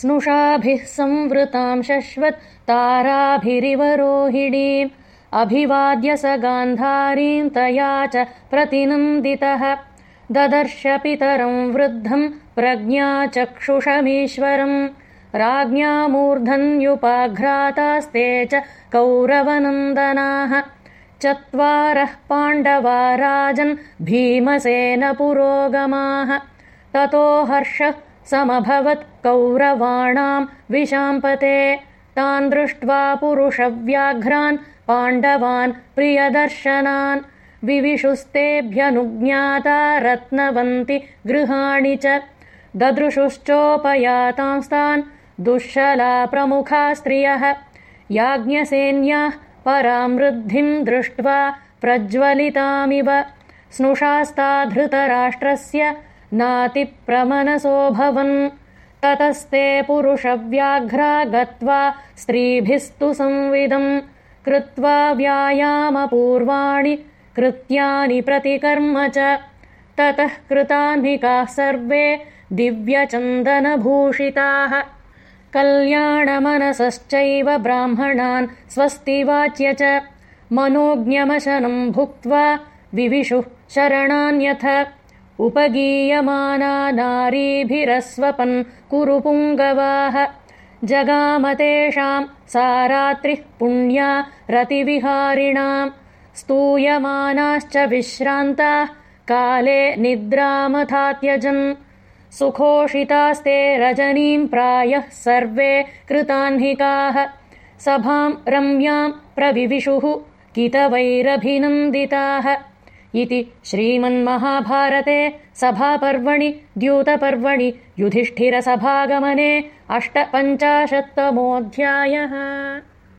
स्नुषाभिः संवृताम् शश्वत् ताराभिरिवरोहिणीम् अभिवाद्य स गान्धारीम् तया च प्रतिनन्दितः। ददर्श पितरम् वृद्धम् प्रज्ञा चक्षुषमीश्वरम् राज्ञामूर्धन्युपाघ्रातास्ते च कौरवनन्दनाः। चत्वारः पाण्डवा राजन् भीमसेन पुरोगमाः ततो हर्षः समभवत् कौरवाणाम् विशाम्पते। तान् दृष्ट्वा पुरुषव्याघ्रान् पाण्डवान् प्रियदर्शनान्। विविशुस्तेभ्यनुज्ञाता रत्नवन्ति गृहाणि च। ददृशुश्चोपयातांस्तान् दुःशला प्रमुखा स्त्रियः। याज्ञसेन्याः परामृद्धिम् दृष्ट्वा प्रज्वलितामिव। स्नुषास्ता धृतराष्ट्रस्य नातिप्रमनसोऽभवन्। ततस्ते पुरुषव्याघ्रा गत्वा स्त्रीभिस्तु संविदम्। कृत्वा व्यायामपूर्वाणि कृत्यानि प्रतिकर्म च। ततः कृतान्विकाः सर्वे दिव्यचन्दनभूषिताः। कल्याणमनसश्चैव ब्राह्मणान् स्वस्तिवाच्य च। मनोज्ञमशनम् भुक्त्वा विविशुः शरणान्यथ उपगीयमाना नारीभिरस्वपन् कुरु पुङ्गवाः जगामतेषाम् सा रात्रिः पुण्या रतिविहारिणाम्। स्तूयमानाश्च विश्रान्ताः काले निद्रामथात्यजन्। सुखोषितास्ते रजनीम् प्रायः सर्वे कृताह्निकाः सभाम् रम्याम् प्रविविशुः कितवैरभिनन्दिताः इति श्रीमन्महाभारते सभापर्वणि द्यूतपर्वणि युधिष्ठिरसभागमने अष्टपञ्चाशत्तमोऽध्यायः